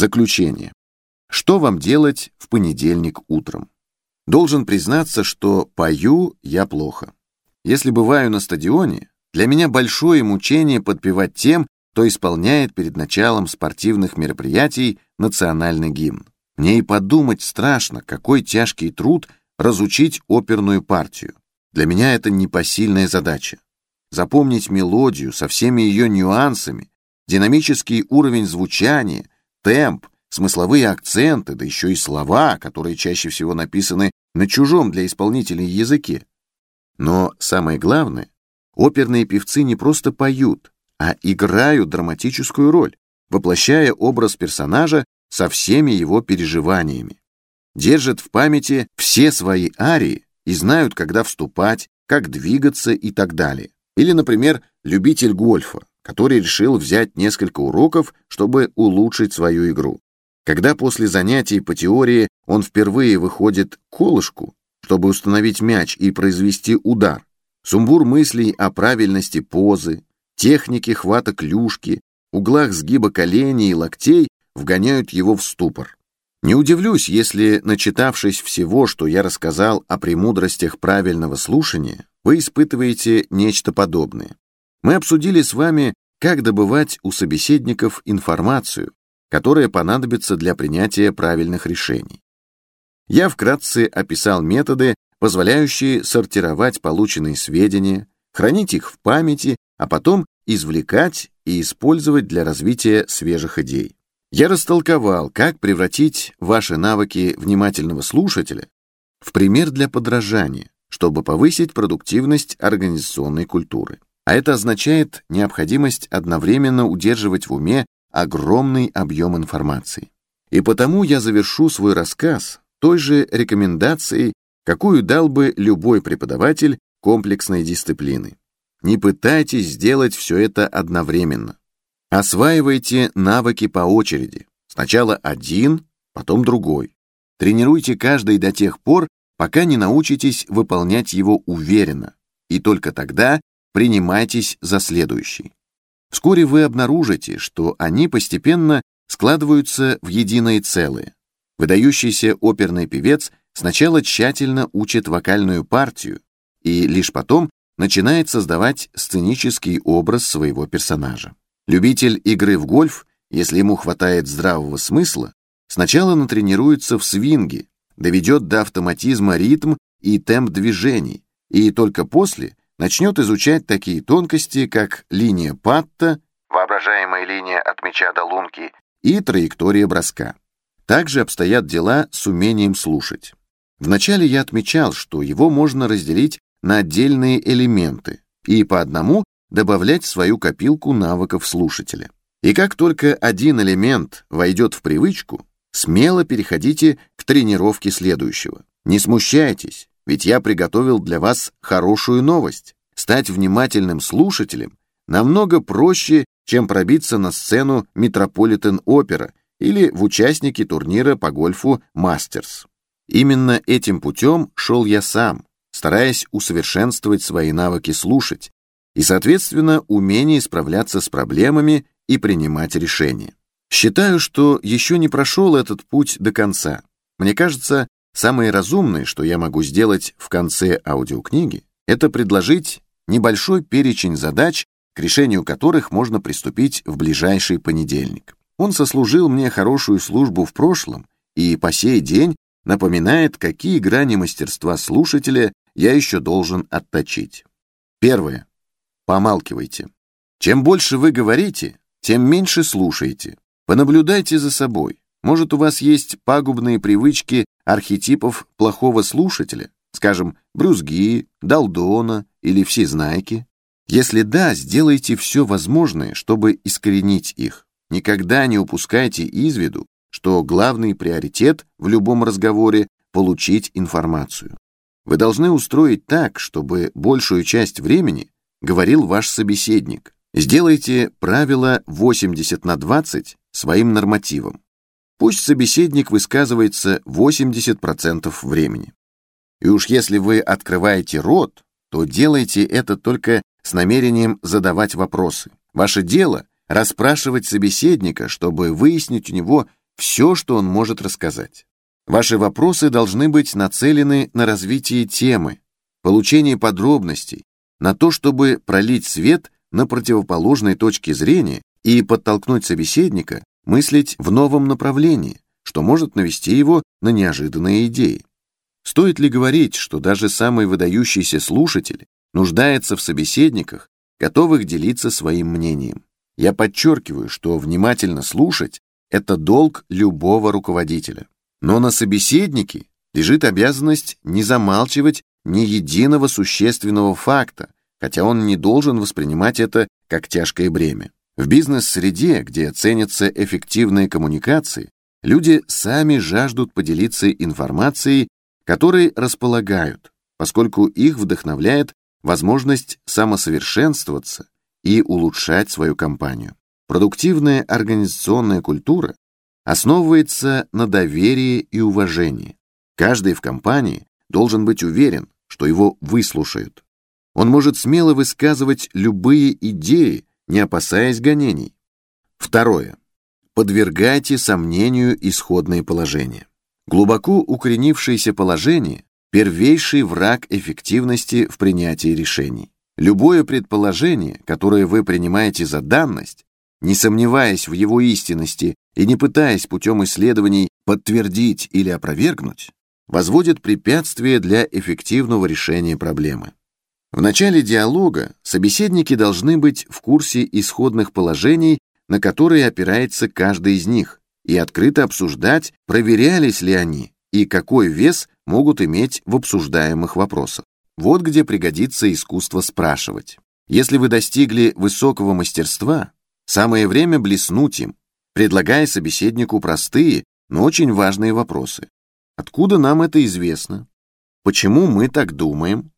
Заключение. Что вам делать в понедельник утром? Должен признаться, что пою я плохо. Если бываю на стадионе, для меня большое мучение подпевать тем, кто исполняет перед началом спортивных мероприятий национальный гимн. Мне и подумать страшно, какой тяжкий труд разучить оперную партию. Для меня это непосильная задача. Запомнить мелодию со всеми ее нюансами, динамический уровень звучания, темп, смысловые акценты, да еще и слова, которые чаще всего написаны на чужом для исполнителей языке. Но самое главное, оперные певцы не просто поют, а играют драматическую роль, воплощая образ персонажа со всеми его переживаниями. Держат в памяти все свои арии и знают, когда вступать, как двигаться и так далее. Или, например, любитель гольфа, который решил взять несколько уроков, чтобы улучшить свою игру. Когда после занятий по теории он впервые выходит к колышку, чтобы установить мяч и произвести удар, сумбур мыслей о правильности позы, технике хвата клюшки, углах сгиба коленей и локтей вгоняют его в ступор. Не удивлюсь, если, начитавшись всего, что я рассказал о премудростях правильного слушания, вы испытываете нечто подобное. Мы обсудили с вами, как добывать у собеседников информацию, которая понадобится для принятия правильных решений. Я вкратце описал методы, позволяющие сортировать полученные сведения, хранить их в памяти, а потом извлекать и использовать для развития свежих идей. Я растолковал, как превратить ваши навыки внимательного слушателя в пример для подражания, чтобы повысить продуктивность организационной культуры. А это означает необходимость одновременно удерживать в уме огромный объем информации. И потому я завершу свой рассказ той же рекомендацией, какую дал бы любой преподаватель комплексной дисциплины. Не пытайтесь сделать все это одновременно. Осваивайте навыки по очереди. Сначала один, потом другой. Тренируйте каждый до тех пор, пока не научитесь выполнять его уверенно, и только тогда принимайтесь за следующий. Вскоре вы обнаружите, что они постепенно складываются в единое целое. Выдающийся оперный певец сначала тщательно учит вокальную партию и лишь потом начинает создавать сценический образ своего персонажа. Любитель игры в гольф, если ему хватает здравого смысла, сначала натренируется в свинге, доведет до автоматизма ритм и темп движений, и только после начнет изучать такие тонкости, как линия патта, воображаемая линия от мяча до лунки, и траектория броска. Также обстоят дела с умением слушать. Вначале я отмечал, что его можно разделить на отдельные элементы и по одному добавлять в свою копилку навыков слушателя. И как только один элемент войдет в привычку, смело переходите к тренировке следующего. Не смущайтесь, ведь я приготовил для вас хорошую новость. Стать внимательным слушателем намного проще, чем пробиться на сцену Метрополитен-опера или в участники турнира по гольфу «Мастерс». Именно этим путем шел я сам, стараясь усовершенствовать свои навыки слушать и, соответственно, умение справляться с проблемами и принимать решения. Считаю, что еще не прошел этот путь до конца. Мне кажется, Самое разумное, что я могу сделать в конце аудиокниги, это предложить небольшой перечень задач, к решению которых можно приступить в ближайший понедельник. Он сослужил мне хорошую службу в прошлом и по сей день напоминает, какие грани мастерства слушателя я еще должен отточить. Первое. Помалкивайте. Чем больше вы говорите, тем меньше слушаете. Понаблюдайте за собой. Может, у вас есть пагубные привычки архетипов плохого слушателя, скажем, брюзги, долдона или всезнайки? Если да, сделайте все возможное, чтобы искоренить их. Никогда не упускайте из виду, что главный приоритет в любом разговоре — получить информацию. Вы должны устроить так, чтобы большую часть времени говорил ваш собеседник. Сделайте правило 80 на 20 своим нормативом. Пусть собеседник высказывается 80% времени. И уж если вы открываете рот, то делайте это только с намерением задавать вопросы. Ваше дело — расспрашивать собеседника, чтобы выяснить у него все, что он может рассказать. Ваши вопросы должны быть нацелены на развитие темы, получение подробностей, на то, чтобы пролить свет на противоположной точке зрения и подтолкнуть собеседника мыслить в новом направлении, что может навести его на неожиданные идеи. Стоит ли говорить, что даже самый выдающийся слушатель нуждается в собеседниках, готовых делиться своим мнением? Я подчеркиваю, что внимательно слушать – это долг любого руководителя. Но на собеседнике лежит обязанность не замалчивать ни единого существенного факта, хотя он не должен воспринимать это как тяжкое бремя. В бизнес-среде, где ценятся эффективные коммуникации, люди сами жаждут поделиться информацией, которой располагают, поскольку их вдохновляет возможность самосовершенствоваться и улучшать свою компанию. Продуктивная организационная культура основывается на доверии и уважении. Каждый в компании должен быть уверен, что его выслушают. Он может смело высказывать любые идеи, не опасаясь гонений. Второе. Подвергайте сомнению исходные положения. Глубоко укоренившееся положение – первейший враг эффективности в принятии решений. Любое предположение, которое вы принимаете за данность, не сомневаясь в его истинности и не пытаясь путем исследований подтвердить или опровергнуть, возводит препятствие для эффективного решения проблемы. В начале диалога собеседники должны быть в курсе исходных положений, на которые опирается каждый из них, и открыто обсуждать, проверялись ли они и какой вес могут иметь в обсуждаемых вопросах. Вот где пригодится искусство спрашивать. Если вы достигли высокого мастерства, самое время блеснуть им, предлагая собеседнику простые, но очень важные вопросы. Откуда нам это известно? Почему мы так думаем?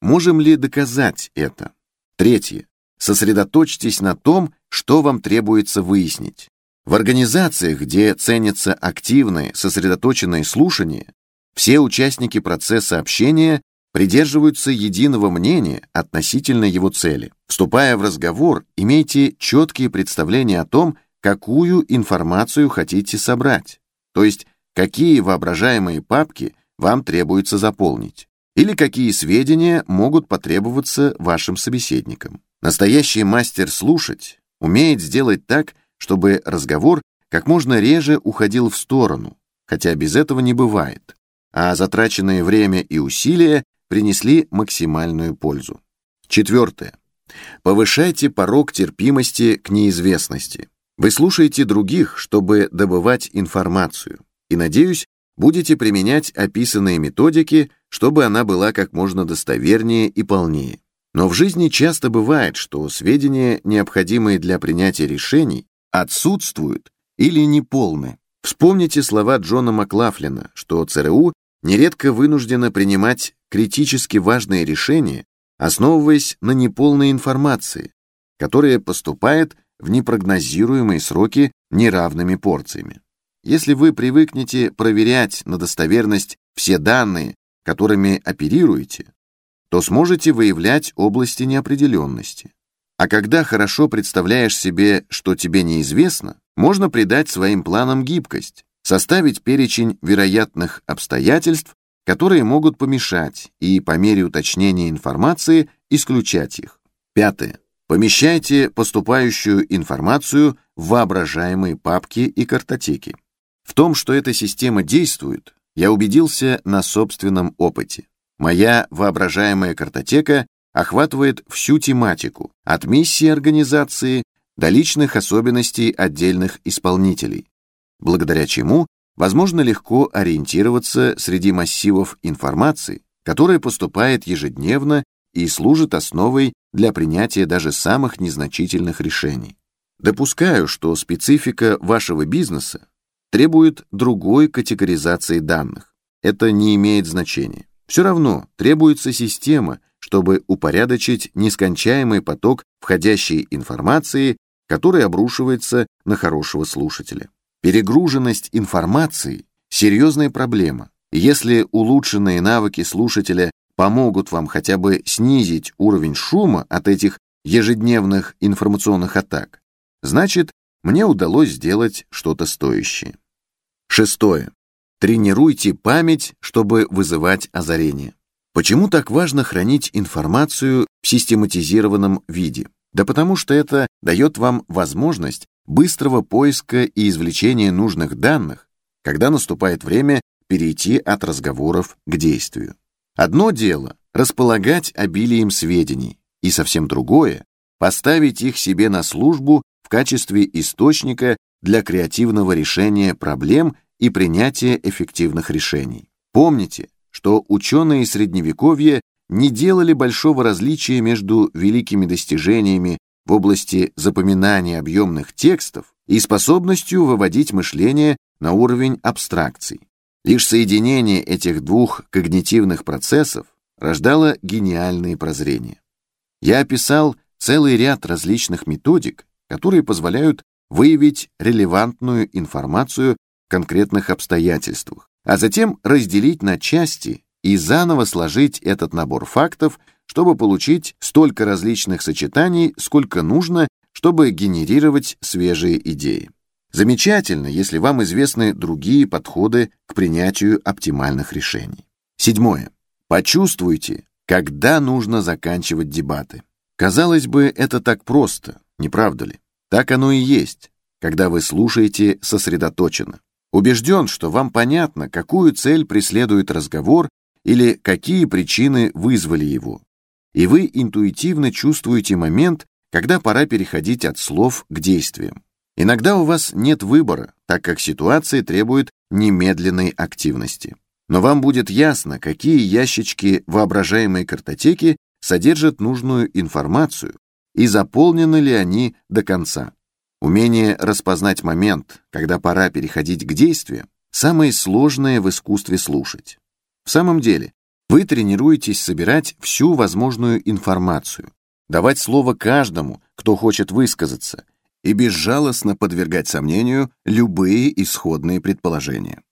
Можем ли доказать это? Третье. Сосредоточьтесь на том, что вам требуется выяснить. В организациях, где ценятся активные, сосредоточенные слушания, все участники процесса общения придерживаются единого мнения относительно его цели. Вступая в разговор, имейте четкие представления о том, какую информацию хотите собрать, то есть какие воображаемые папки вам требуется заполнить, или какие сведения могут потребоваться вашим собеседникам. Настоящий мастер слушать умеет сделать так, чтобы разговор как можно реже уходил в сторону, хотя без этого не бывает, а затраченное время и усилия принесли максимальную пользу. Четвертое. Повышайте порог терпимости к неизвестности. Вы слушаете других, чтобы добывать информацию, и, надеюсь, будете применять описанные методики, чтобы она была как можно достовернее и полнее. Но в жизни часто бывает, что сведения, необходимые для принятия решений, отсутствуют или неполны. Вспомните слова Джона Маклафлина, что ЦРУ нередко вынуждена принимать критически важные решения, основываясь на неполной информации, которая поступает в непрогнозируемые сроки неравными порциями. Если вы привыкнете проверять на достоверность все данные, которыми оперируете, то сможете выявлять области неопределенности. А когда хорошо представляешь себе, что тебе неизвестно, можно придать своим планам гибкость, составить перечень вероятных обстоятельств, которые могут помешать, и по мере уточнения информации исключать их. Пятое. Помещайте поступающую информацию в воображаемые папки и картотеки. В том, что эта система действует, я убедился на собственном опыте. Моя воображаемая картотека охватывает всю тематику, от миссии организации до личных особенностей отдельных исполнителей, благодаря чему возможно легко ориентироваться среди массивов информации, которая поступает ежедневно и служит основой для принятия даже самых незначительных решений. Допускаю, что специфика вашего бизнеса требует другой категоризации данных. Это не имеет значения. Все равно требуется система, чтобы упорядочить нескончаемый поток входящей информации, который обрушивается на хорошего слушателя. Перегруженность информации – серьезная проблема. Если улучшенные навыки слушателя помогут вам хотя бы снизить уровень шума от этих ежедневных информационных атак, значит, мне удалось сделать что-то стоящее. Шестое. Тренируйте память, чтобы вызывать озарение. Почему так важно хранить информацию в систематизированном виде? Да потому что это дает вам возможность быстрого поиска и извлечения нужных данных, когда наступает время перейти от разговоров к действию. Одно дело – располагать обилием сведений, и совсем другое – поставить их себе на службу в качестве источника для креативного решения проблем и принятия эффективных решений. Помните, что ученые Средневековья не делали большого различия между великими достижениями в области запоминания объемных текстов и способностью выводить мышление на уровень абстракций. Лишь соединение этих двух когнитивных процессов рождало гениальные прозрения. Я описал целый ряд различных методик, которые позволяют выявить релевантную информацию в конкретных обстоятельствах, а затем разделить на части и заново сложить этот набор фактов, чтобы получить столько различных сочетаний, сколько нужно, чтобы генерировать свежие идеи. Замечательно, если вам известны другие подходы к принятию оптимальных решений. Седьмое. Почувствуйте, когда нужно заканчивать дебаты. Казалось бы, это так просто, не правда ли? Так оно и есть, когда вы слушаете сосредоточенно. Убежден, что вам понятно, какую цель преследует разговор или какие причины вызвали его. И вы интуитивно чувствуете момент, когда пора переходить от слов к действиям. Иногда у вас нет выбора, так как ситуация требует немедленной активности. Но вам будет ясно, какие ящички воображаемой картотеки содержат нужную информацию и заполнены ли они до конца. Умение распознать момент, когда пора переходить к действиям, самое сложное в искусстве слушать. В самом деле, вы тренируетесь собирать всю возможную информацию, давать слово каждому, кто хочет высказаться, и безжалостно подвергать сомнению любые исходные предположения.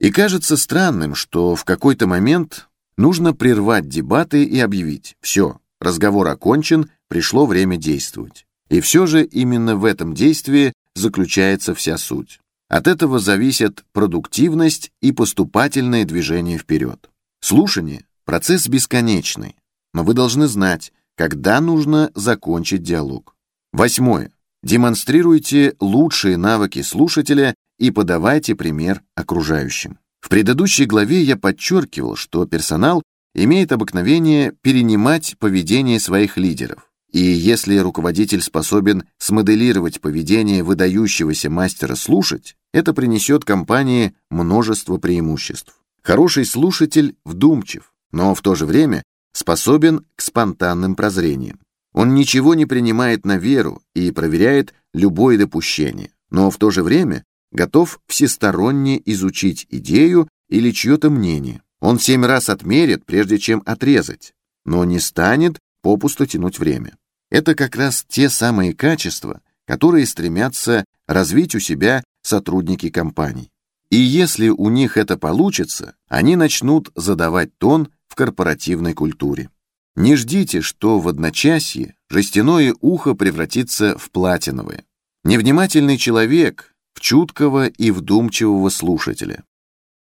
И кажется странным, что в какой-то момент нужно прервать дебаты и объявить «все, разговор окончен, пришло время действовать». И все же именно в этом действии заключается вся суть. От этого зависят продуктивность и поступательное движение вперед. Слушание – процесс бесконечный, но вы должны знать, когда нужно закончить диалог. Восьмое. Демонстрируйте лучшие навыки слушателя и подавайте пример окружающим. В предыдущей главе я подчеркивал, что персонал имеет обыкновение перенимать поведение своих лидеров. И если руководитель способен смоделировать поведение выдающегося мастера слушать, это принесет компании множество преимуществ. Хороший слушатель вдумчив, но в то же время способен к спонтанным прозрениям. Он ничего не принимает на веру и проверяет любое допущение, но в то же время готов всесторонне изучить идею или чье-то мнение. Он семь раз отмерит, прежде чем отрезать, но не станет попусту тянуть время. Это как раз те самые качества, которые стремятся развить у себя сотрудники компаний. И если у них это получится, они начнут задавать тон в корпоративной культуре. Не ждите, что в одночасье жестяное ухо превратится в платиновое. Невнимательный человек в чуткого и вдумчивого слушателя.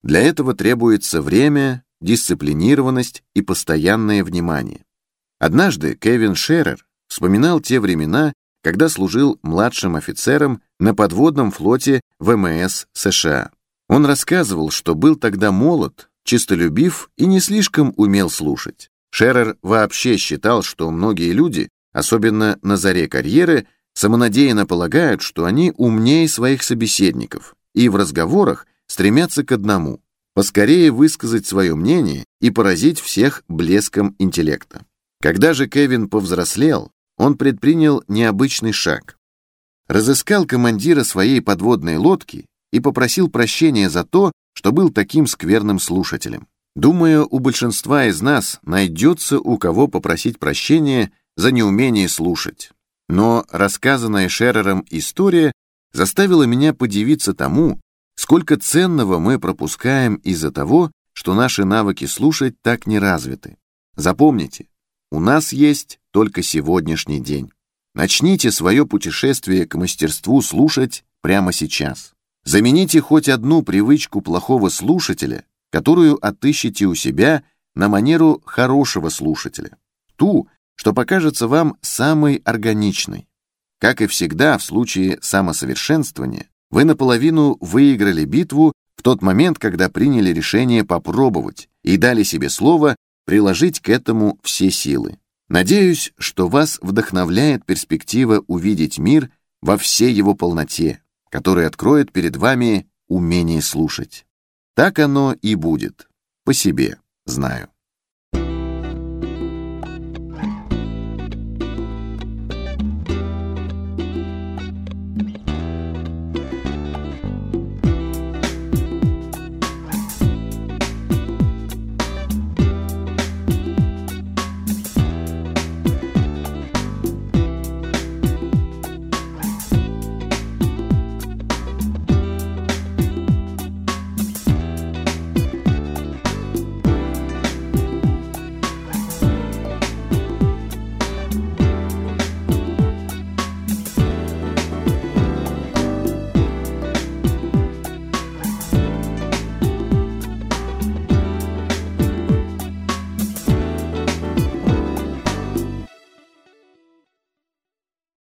Для этого требуется время, дисциплинированность и постоянное внимание. Однажды Кевин Шерер Вспоминал те времена, когда служил младшим офицером на подводном флоте ВМС США. Он рассказывал, что был тогда молод, чистолюбив и не слишком умел слушать. Шерер вообще считал, что многие люди, особенно на заре карьеры, самонадеянно полагают, что они умнее своих собеседников и в разговорах стремятся к одному – поскорее высказать свое мнение и поразить всех блеском интеллекта. Когда же Кевин повзрослел, он предпринял необычный шаг. Разыскал командира своей подводной лодки и попросил прощения за то, что был таким скверным слушателем. Думаю, у большинства из нас найдется у кого попросить прощения за неумение слушать. Но рассказанная Шерером история заставила меня подивиться тому, сколько ценного мы пропускаем из-за того, что наши навыки слушать так не развиты. Запомните, у нас есть только сегодняшний день. Начните свое путешествие к мастерству слушать прямо сейчас. Замените хоть одну привычку плохого слушателя, которую отыщете у себя на манеру хорошего слушателя. Ту, что покажется вам самой органичной. Как и всегда в случае самосовершенствования, вы наполовину выиграли битву в тот момент, когда приняли решение попробовать и дали себе слово приложить к этому все силы. Надеюсь, что вас вдохновляет перспектива увидеть мир во всей его полноте, который откроет перед вами умение слушать. Так оно и будет, по себе знаю.